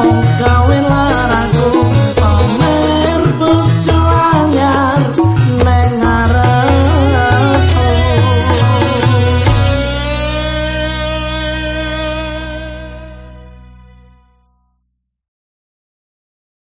Oh.